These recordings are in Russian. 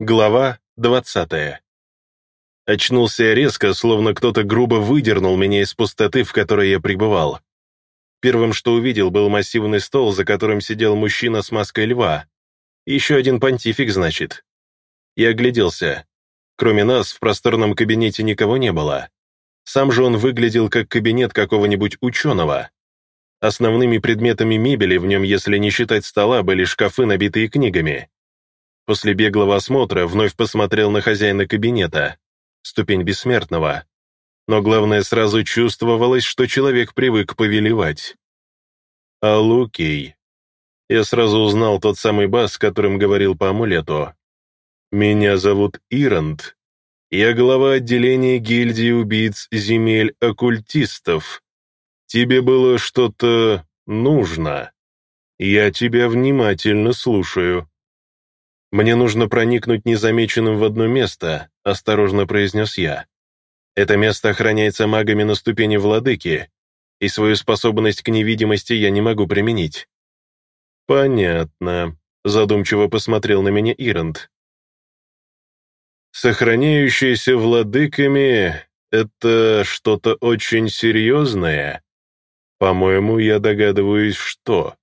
Глава 20. Очнулся я резко, словно кто-то грубо выдернул меня из пустоты, в которой я пребывал. Первым, что увидел, был массивный стол, за которым сидел мужчина с маской льва. Еще один понтифик, значит. Я огляделся. Кроме нас, в просторном кабинете никого не было. Сам же он выглядел как кабинет какого-нибудь ученого. Основными предметами мебели в нем, если не считать стола, были шкафы, набитые книгами. После беглого осмотра вновь посмотрел на хозяина кабинета. Ступень бессмертного. Но главное, сразу чувствовалось, что человек привык повелевать. А Лукий. Я сразу узнал тот самый бас, которым говорил по амулету. «Меня зовут Иранд. Я глава отделения гильдии убийц земель оккультистов. Тебе было что-то нужно. Я тебя внимательно слушаю». «Мне нужно проникнуть незамеченным в одно место», — осторожно произнес я. «Это место охраняется магами на ступени владыки, и свою способность к невидимости я не могу применить». «Понятно», — задумчиво посмотрел на меня Иранд. «Сохраняющиеся владыками — это что-то очень серьезное. По-моему, я догадываюсь, что...»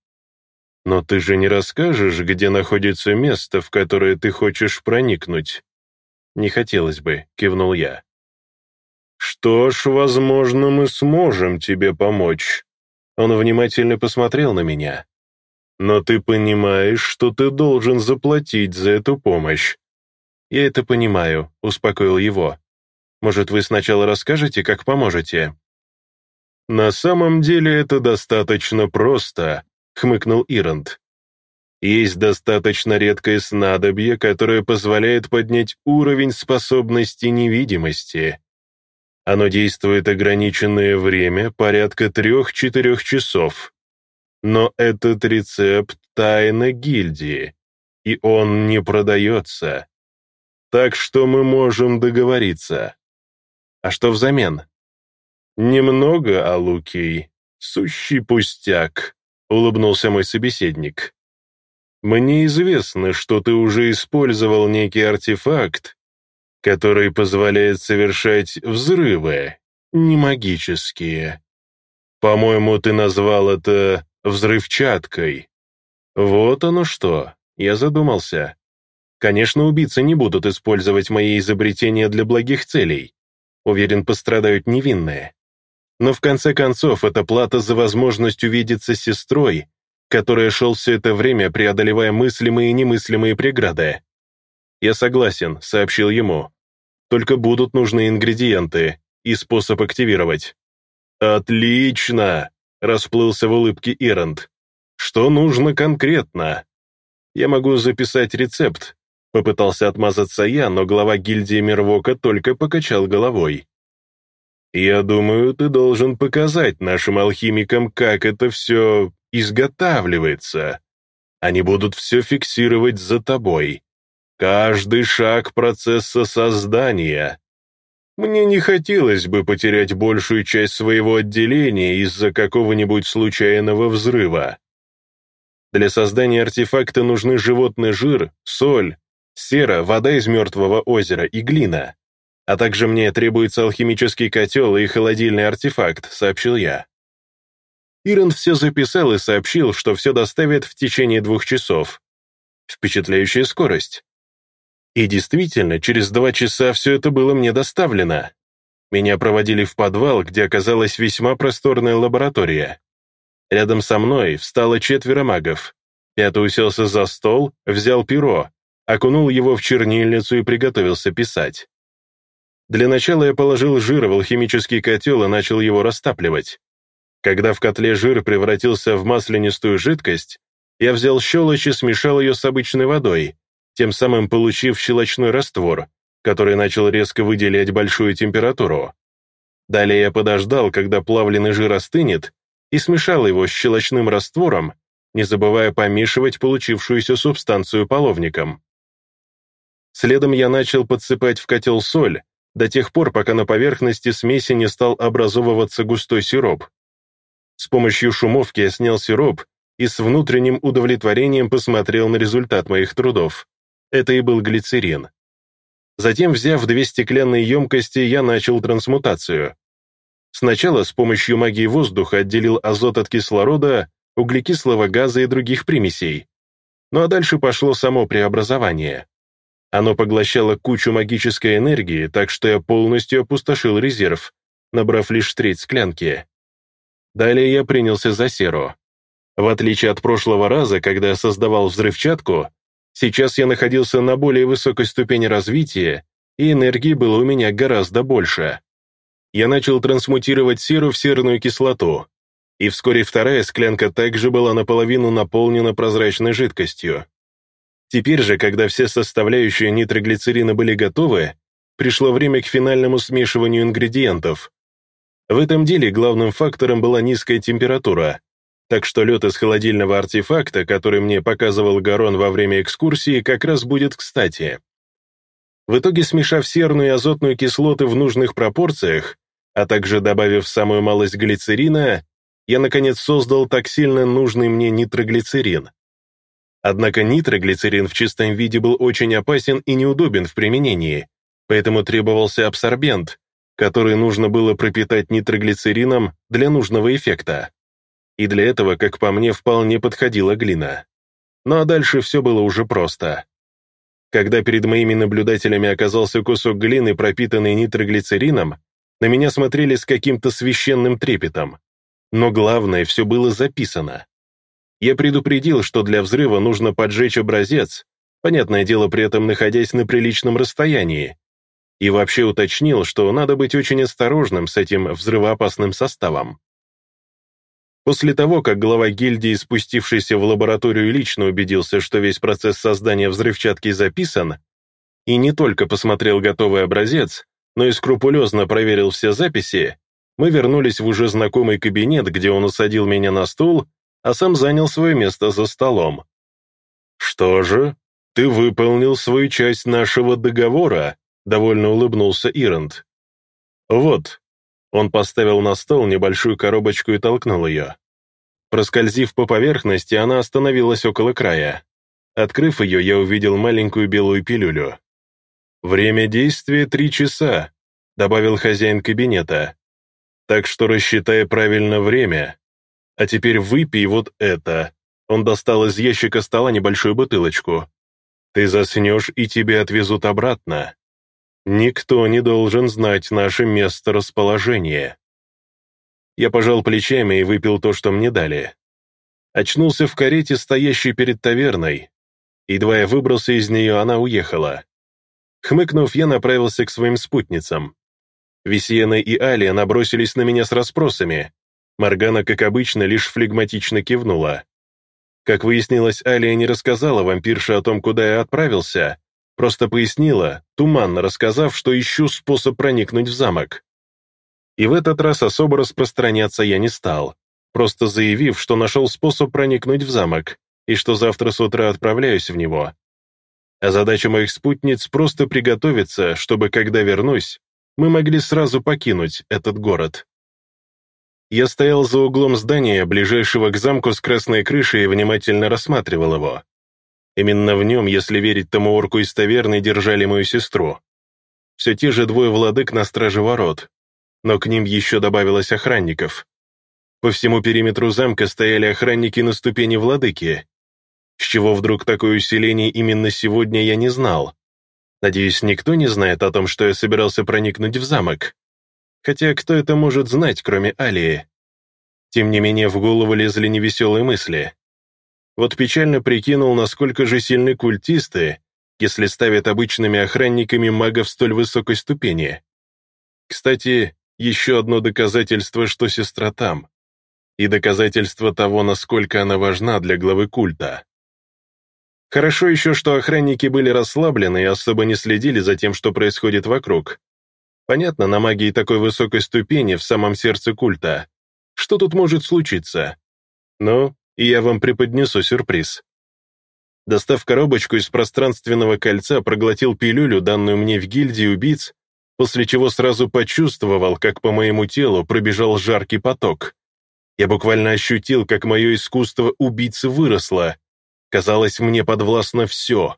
«Но ты же не расскажешь, где находится место, в которое ты хочешь проникнуть?» «Не хотелось бы», — кивнул я. «Что ж, возможно, мы сможем тебе помочь». Он внимательно посмотрел на меня. «Но ты понимаешь, что ты должен заплатить за эту помощь». «Я это понимаю», — успокоил его. «Может, вы сначала расскажете, как поможете?» «На самом деле это достаточно просто», — хмыкнул Иранд. «Есть достаточно редкое снадобье, которое позволяет поднять уровень способности невидимости. Оно действует ограниченное время, порядка трех-четырех часов. Но этот рецепт — тайна гильдии, и он не продается. Так что мы можем договориться. А что взамен? Немного, Алукий, сущий пустяк. — улыбнулся мой собеседник. «Мне известно, что ты уже использовал некий артефакт, который позволяет совершать взрывы, не магические. По-моему, ты назвал это взрывчаткой. Вот оно что, я задумался. Конечно, убийцы не будут использовать мои изобретения для благих целей. Уверен, пострадают невинные. Но в конце концов, это плата за возможность увидеться с сестрой, которая шел все это время, преодолевая мыслимые и немыслимые преграды. «Я согласен», — сообщил ему. «Только будут нужны ингредиенты и способ активировать». «Отлично!» — расплылся в улыбке Иранд. «Что нужно конкретно?» «Я могу записать рецепт», — попытался отмазаться я, но глава гильдии Мирвока только покачал головой. Я думаю, ты должен показать нашим алхимикам, как это все изготавливается. Они будут все фиксировать за тобой. Каждый шаг процесса создания. Мне не хотелось бы потерять большую часть своего отделения из-за какого-нибудь случайного взрыва. Для создания артефакта нужны животный жир, соль, сера, вода из мертвого озера и глина. А также мне требуется алхимический котел и холодильный артефакт», — сообщил я. Ирон все записал и сообщил, что все доставят в течение двух часов. Впечатляющая скорость. И действительно, через два часа все это было мне доставлено. Меня проводили в подвал, где оказалась весьма просторная лаборатория. Рядом со мной встало четверо магов. Пятый уселся за стол, взял перо, окунул его в чернильницу и приготовился писать. Для начала я положил жир в алхимический котел и начал его растапливать. Когда в котле жир превратился в маслянистую жидкость, я взял щелочь и смешал ее с обычной водой, тем самым получив щелочной раствор, который начал резко выделять большую температуру. Далее я подождал, когда плавленый жир остынет, и смешал его с щелочным раствором, не забывая помешивать получившуюся субстанцию половником. Следом я начал подсыпать в котел соль, до тех пор, пока на поверхности смеси не стал образовываться густой сироп. С помощью шумовки я снял сироп и с внутренним удовлетворением посмотрел на результат моих трудов. Это и был глицерин. Затем, взяв две стеклянные емкости, я начал трансмутацию. Сначала с помощью магии воздуха отделил азот от кислорода, углекислого газа и других примесей. Ну а дальше пошло само преобразование. Оно поглощало кучу магической энергии, так что я полностью опустошил резерв, набрав лишь треть склянки. Далее я принялся за серу. В отличие от прошлого раза, когда я создавал взрывчатку, сейчас я находился на более высокой ступени развития, и энергии было у меня гораздо больше. Я начал трансмутировать серу в серную кислоту, и вскоре вторая склянка также была наполовину наполнена прозрачной жидкостью. Теперь же, когда все составляющие нитроглицерина были готовы, пришло время к финальному смешиванию ингредиентов. В этом деле главным фактором была низкая температура, так что лед из холодильного артефакта, который мне показывал Гарон во время экскурсии, как раз будет кстати. В итоге, смешав серную и азотную кислоты в нужных пропорциях, а также добавив самую малость глицерина, я, наконец, создал так сильно нужный мне нитроглицерин. Однако нитроглицерин в чистом виде был очень опасен и неудобен в применении, поэтому требовался абсорбент, который нужно было пропитать нитроглицерином для нужного эффекта. И для этого, как по мне, вполне подходила глина. Ну а дальше все было уже просто. Когда перед моими наблюдателями оказался кусок глины, пропитанный нитроглицерином, на меня смотрели с каким-то священным трепетом. Но главное, все было записано. Я предупредил, что для взрыва нужно поджечь образец, понятное дело, при этом находясь на приличном расстоянии, и вообще уточнил, что надо быть очень осторожным с этим взрывоопасным составом. После того, как глава гильдии, спустившийся в лабораторию, лично убедился, что весь процесс создания взрывчатки записан, и не только посмотрел готовый образец, но и скрупулезно проверил все записи, мы вернулись в уже знакомый кабинет, где он усадил меня на стул, а сам занял свое место за столом. «Что же, ты выполнил свою часть нашего договора», довольно улыбнулся Иранд. «Вот». Он поставил на стол небольшую коробочку и толкнул ее. Проскользив по поверхности, она остановилась около края. Открыв ее, я увидел маленькую белую пилюлю. «Время действия — три часа», — добавил хозяин кабинета. «Так что рассчитай правильно время. А теперь выпей вот это». Он достал из ящика стола небольшую бутылочку. «Ты заснешь, и тебя отвезут обратно. Никто не должен знать наше место расположения. Я пожал плечами и выпил то, что мне дали. Очнулся в карете, стоящей перед таверной. Едва я выбрался из нее, она уехала. Хмыкнув, я направился к своим спутницам. Весьена и Алия набросились на меня с расспросами. Моргана, как обычно, лишь флегматично кивнула. Как выяснилось, Алия не рассказала вампирше о том, куда я отправился, Просто пояснила, туманно рассказав, что ищу способ проникнуть в замок. И в этот раз особо распространяться я не стал, просто заявив, что нашел способ проникнуть в замок и что завтра с утра отправляюсь в него. А задача моих спутниц просто приготовиться, чтобы, когда вернусь, мы могли сразу покинуть этот город. Я стоял за углом здания, ближайшего к замку с красной крышей, и внимательно рассматривал его. Именно в нем, если верить тому орку из таверны, держали мою сестру. Все те же двое владык на страже ворот, но к ним еще добавилось охранников. По всему периметру замка стояли охранники на ступени владыки. С чего вдруг такое усиление именно сегодня, я не знал. Надеюсь, никто не знает о том, что я собирался проникнуть в замок. Хотя кто это может знать, кроме Алии? Тем не менее, в голову лезли невеселые мысли. Вот печально прикинул, насколько же сильны культисты, если ставят обычными охранниками магов столь высокой ступени. Кстати, еще одно доказательство, что сестра там. И доказательство того, насколько она важна для главы культа. Хорошо еще, что охранники были расслаблены и особо не следили за тем, что происходит вокруг. Понятно, на магии такой высокой ступени в самом сердце культа. Что тут может случиться? Ну, и я вам преподнесу сюрприз». Достав коробочку из пространственного кольца, проглотил пилюлю, данную мне в гильдии убийц, после чего сразу почувствовал, как по моему телу пробежал жаркий поток. Я буквально ощутил, как мое искусство убийцы выросло. Казалось, мне подвластно все.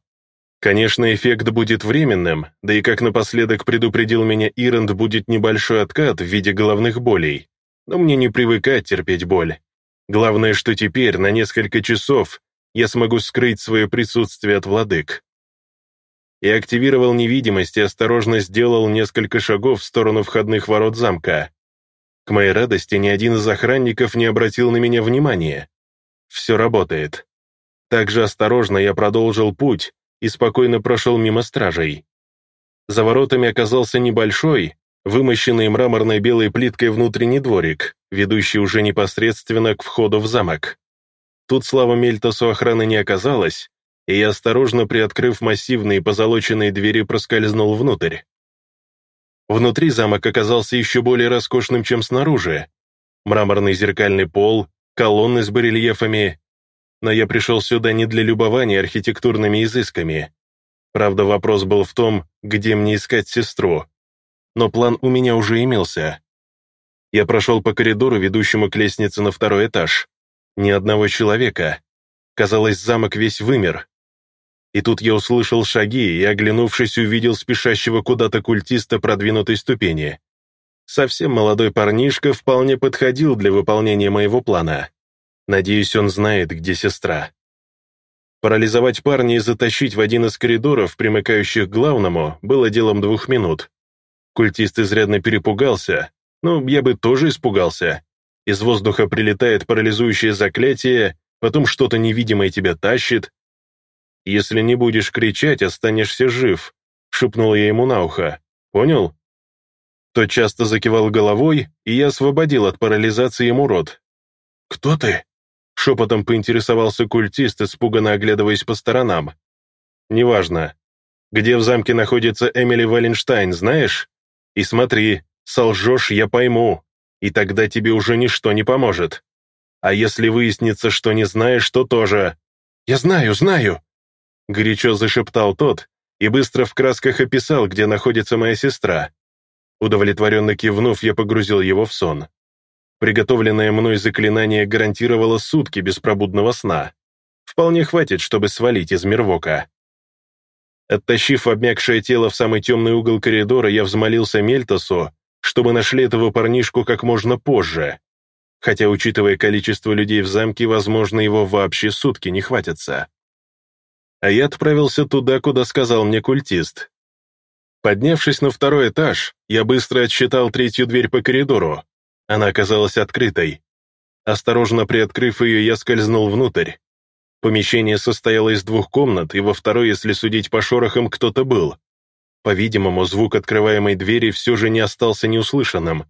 Конечно, эффект будет временным, да и как напоследок предупредил меня Иранд, будет небольшой откат в виде головных болей. Но мне не привыкать терпеть боль. Главное, что теперь, на несколько часов, я смогу скрыть свое присутствие от владык. Я активировал невидимость и осторожно сделал несколько шагов в сторону входных ворот замка. К моей радости, ни один из охранников не обратил на меня внимания. Все работает. Также осторожно я продолжил путь и спокойно прошел мимо стражей. За воротами оказался небольшой, вымощенный мраморной белой плиткой внутренний дворик, ведущий уже непосредственно к входу в замок. Тут слава Мельтосу охраны не оказалось, и я, осторожно приоткрыв массивные позолоченные двери, проскользнул внутрь. Внутри замок оказался еще более роскошным, чем снаружи. Мраморный зеркальный пол, колонны с барельефами. Но я пришел сюда не для любования архитектурными изысками. Правда, вопрос был в том, где мне искать сестру. Но план у меня уже имелся. Я прошел по коридору, ведущему к лестнице на второй этаж. Ни одного человека. Казалось, замок весь вымер. И тут я услышал шаги и, оглянувшись, увидел спешащего куда-то культиста продвинутой ступени. Совсем молодой парнишка вполне подходил для выполнения моего плана. Надеюсь, он знает, где сестра. Парализовать парня и затащить в один из коридоров, примыкающих к главному, было делом двух минут. Культист изрядно перепугался, ну, я бы тоже испугался. Из воздуха прилетает парализующее заклятие, потом что-то невидимое тебя тащит, «Если не будешь кричать, останешься жив», — шепнул я ему на ухо. «Понял?» Тот часто закивал головой, и я освободил от парализации ему рот. «Кто ты?» — шепотом поинтересовался культист, испуганно оглядываясь по сторонам. «Неважно. Где в замке находится Эмили Валенштайн, знаешь? И смотри, солжешь, я пойму, и тогда тебе уже ничто не поможет. А если выяснится, что не знаешь, то тоже...» «Я знаю, знаю!» Горячо зашептал тот и быстро в красках описал, где находится моя сестра. Удовлетворенно кивнув, я погрузил его в сон. Приготовленное мной заклинание гарантировало сутки беспробудного сна. Вполне хватит, чтобы свалить из Мирвока. Оттащив обмякшее тело в самый темный угол коридора, я взмолился Мельтосу, чтобы нашли этого парнишку как можно позже. Хотя, учитывая количество людей в замке, возможно, его вообще сутки не хватится а я отправился туда, куда сказал мне культист. Поднявшись на второй этаж, я быстро отсчитал третью дверь по коридору. Она оказалась открытой. Осторожно приоткрыв ее, я скользнул внутрь. Помещение состояло из двух комнат, и во второй, если судить по шорохам, кто-то был. По-видимому, звук открываемой двери все же не остался неуслышанным.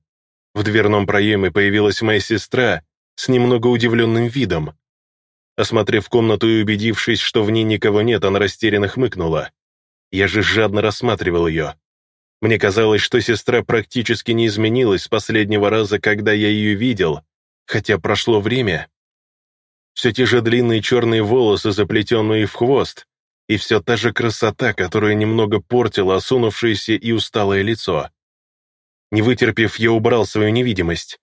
В дверном проеме появилась моя сестра с немного удивленным видом. Осмотрев комнату и убедившись, что в ней никого нет, она растерянно хмыкнула. Я же жадно рассматривал ее. Мне казалось, что сестра практически не изменилась с последнего раза, когда я ее видел, хотя прошло время. Все те же длинные черные волосы, заплетенные в хвост, и все та же красота, которая немного портила осунувшееся и усталое лицо. Не вытерпев, я убрал свою невидимость.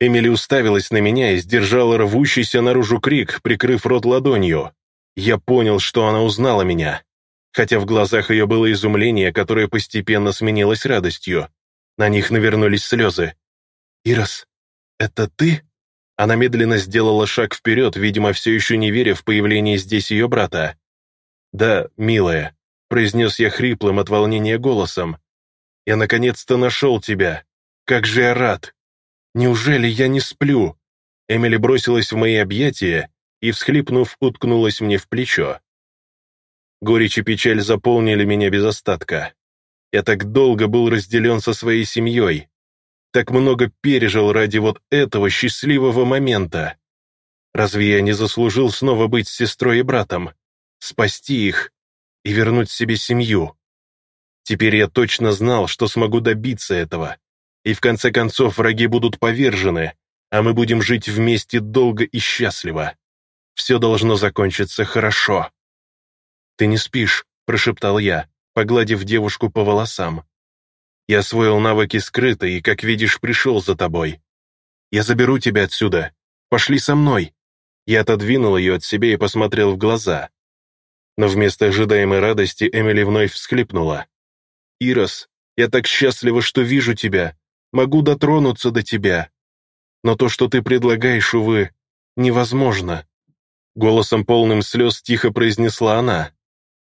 Эмили уставилась на меня и сдержала рвущийся наружу крик, прикрыв рот ладонью. Я понял, что она узнала меня. Хотя в глазах ее было изумление, которое постепенно сменилось радостью. На них навернулись слезы. «Ирос, это ты?» Она медленно сделала шаг вперед, видимо, все еще не веря в появление здесь ее брата. «Да, милая», — произнес я хриплым от волнения голосом. «Я наконец-то нашел тебя. Как же я рад!» Неужели я не сплю?» Эмили бросилась в мои объятия и, всхлипнув, уткнулась мне в плечо. Горечь и печаль заполнили меня без остатка. Я так долго был разделен со своей семьей, так много пережил ради вот этого счастливого момента. Разве я не заслужил снова быть сестрой и братом, спасти их и вернуть себе семью? Теперь я точно знал, что смогу добиться этого и в конце концов враги будут повержены, а мы будем жить вместе долго и счастливо. Все должно закончиться хорошо». «Ты не спишь», — прошептал я, погладив девушку по волосам. «Я освоил навыки скрыто и, как видишь, пришел за тобой. Я заберу тебя отсюда. Пошли со мной». Я отодвинул ее от себя и посмотрел в глаза. Но вместо ожидаемой радости Эмили вновь всхлипнула. «Ирос, я так счастлива, что вижу тебя, могу дотронуться до тебя. Но то, что ты предлагаешь, увы, невозможно». Голосом полным слез тихо произнесла она.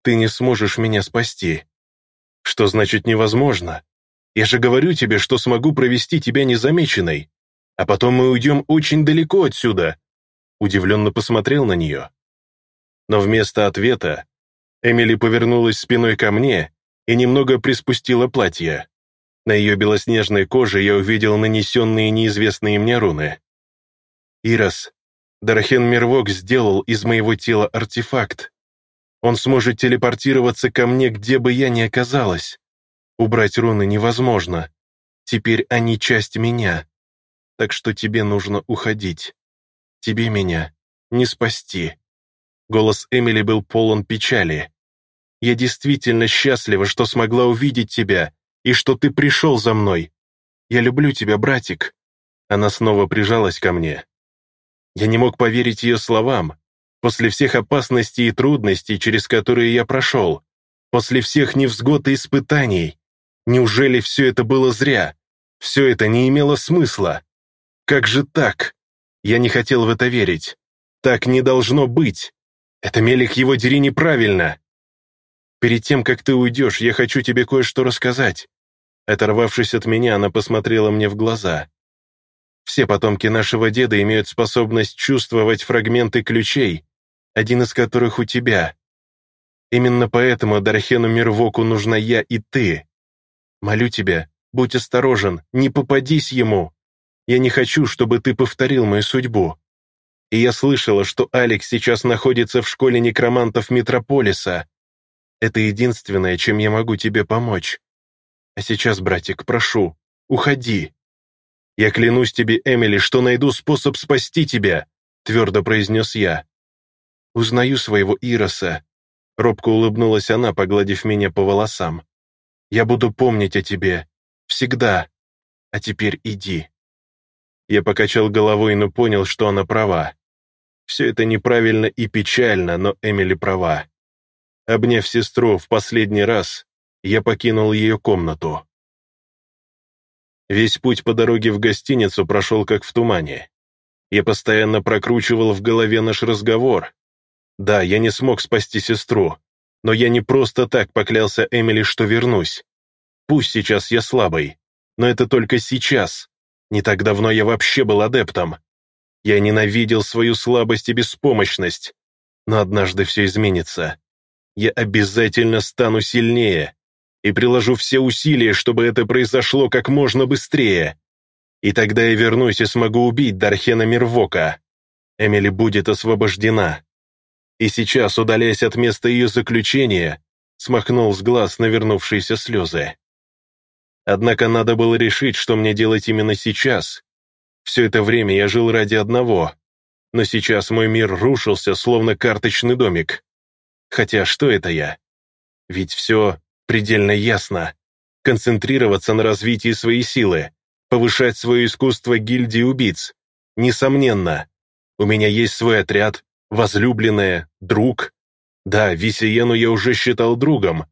«Ты не сможешь меня спасти». «Что значит невозможно? Я же говорю тебе, что смогу провести тебя незамеченной, а потом мы уйдем очень далеко отсюда». Удивленно посмотрел на нее. Но вместо ответа Эмили повернулась спиной ко мне и немного приспустила платье. На ее белоснежной коже я увидел нанесенные неизвестные мне руны. «Ирос, Дарахен Мирвок сделал из моего тела артефакт. Он сможет телепортироваться ко мне, где бы я ни оказалась. Убрать руны невозможно. Теперь они часть меня. Так что тебе нужно уходить. Тебе меня не спасти». Голос Эмили был полон печали. «Я действительно счастлива, что смогла увидеть тебя и что ты пришел за мной. Я люблю тебя, братик». Она снова прижалась ко мне. Я не мог поверить ее словам. После всех опасностей и трудностей, через которые я прошел, после всех невзгод и испытаний, неужели все это было зря? Все это не имело смысла. Как же так? Я не хотел в это верить. Так не должно быть. Это Мелик его дери неправильно. Перед тем, как ты уйдешь, я хочу тебе кое-что рассказать. Оторвавшись от меня, она посмотрела мне в глаза. Все потомки нашего деда имеют способность чувствовать фрагменты ключей, один из которых у тебя. Именно поэтому Дархену Мирвоку нужна я и ты. Молю тебя, будь осторожен, не попадись ему. Я не хочу, чтобы ты повторил мою судьбу. И я слышала, что Алекс сейчас находится в школе некромантов Метрополиса. Это единственное, чем я могу тебе помочь. А сейчас, братик, прошу, уходи. Я клянусь тебе, Эмили, что найду способ спасти тебя, твердо произнес я. Узнаю своего Ироса. Робко улыбнулась она, погладив меня по волосам. Я буду помнить о тебе. Всегда. А теперь иди. Я покачал головой, но понял, что она права. Все это неправильно и печально, но Эмили права. Обняв сестру в последний раз, я покинул ее комнату. Весь путь по дороге в гостиницу прошел как в тумане. Я постоянно прокручивал в голове наш разговор. Да, я не смог спасти сестру, но я не просто так поклялся Эмили, что вернусь. Пусть сейчас я слабый, но это только сейчас. Не так давно я вообще был адептом. Я ненавидел свою слабость и беспомощность. Но однажды все изменится. Я обязательно стану сильнее и приложу все усилия, чтобы это произошло как можно быстрее. И тогда я вернусь и смогу убить Дархена Мирвока. Эмили будет освобождена. И сейчас, удаляясь от места ее заключения, смахнул с глаз навернувшиеся слезы. Однако надо было решить, что мне делать именно сейчас. Все это время я жил ради одного, но сейчас мой мир рушился, словно карточный домик. Хотя что это я? Ведь все предельно ясно. Концентрироваться на развитии своей силы, повышать свое искусство гильдии убийц. Несомненно. У меня есть свой отряд, возлюбленная, друг. Да, Висиену я уже считал другом,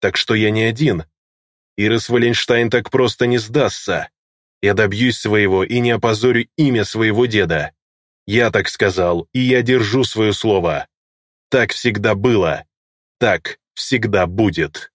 так что я не один. Ирис Валенштайн так просто не сдастся. Я добьюсь своего и не опозорю имя своего деда. Я так сказал, и я держу свое слово. Так всегда было. Так всегда будет.